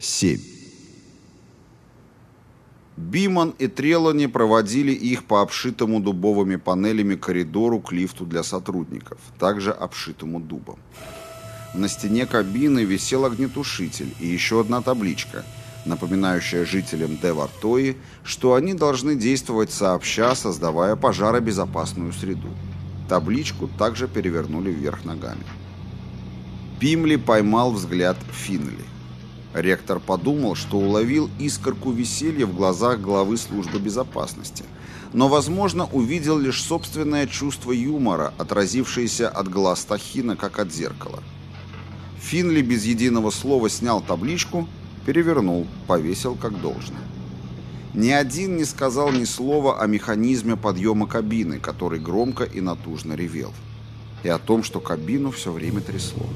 7. Биман и Трелани проводили их по обшитому дубовыми панелями коридору к лифту для сотрудников, также обшитому дубом. На стене кабины висел огнетушитель и еще одна табличка, напоминающая жителям Девартои, что они должны действовать сообща, создавая пожаробезопасную среду. Табличку также перевернули вверх ногами. Пимли поймал взгляд Финли. Ректор подумал, что уловил искорку веселья в глазах главы службы безопасности, но, возможно, увидел лишь собственное чувство юмора, отразившееся от глаз Тахина, как от зеркала. Финли без единого слова снял табличку, перевернул, повесил как должно. Ни один не сказал ни слова о механизме подъема кабины, который громко и натужно ревел, и о том, что кабину все время трясло.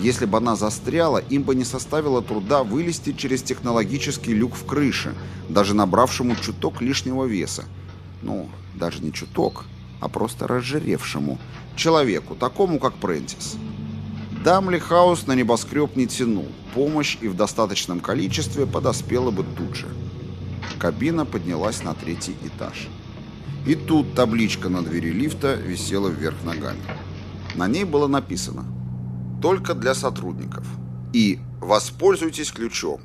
Если бы она застряла, им бы не составило труда вылезти через технологический люк в крыше, даже набравшему чуток лишнего веса. Ну, даже не чуток, а просто разжиревшему. Человеку, такому как Прентис. Дамли Хаус на небоскреб не тянул. Помощь и в достаточном количестве подоспела бы тут же. Кабина поднялась на третий этаж. И тут табличка на двери лифта висела вверх ногами. На ней было написано только для сотрудников. И воспользуйтесь ключом.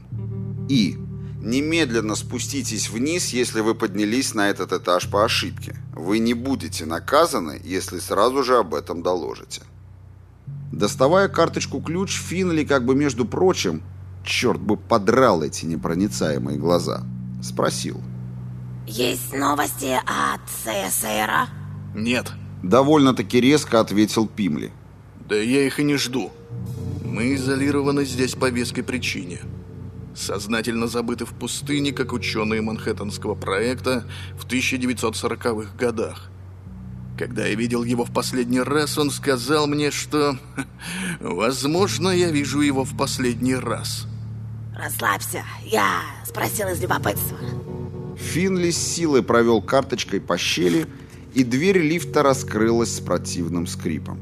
И немедленно спуститесь вниз, если вы поднялись на этот этаж по ошибке. Вы не будете наказаны, если сразу же об этом доложите. Доставая карточку-ключ, Финли как бы между прочим, черт бы подрал эти непроницаемые глаза, спросил. «Есть новости от СССР?» «Нет». Довольно-таки резко ответил Пимли. Да я их и не жду. Мы изолированы здесь по веской причине. Сознательно забыты в пустыне, как ученые Манхэттенского проекта в 1940-х годах. Когда я видел его в последний раз, он сказал мне, что, возможно, я вижу его в последний раз. Расслабься, я спросил из любопытства. Финли с силой провел карточкой по щели, и дверь лифта раскрылась с противным скрипом.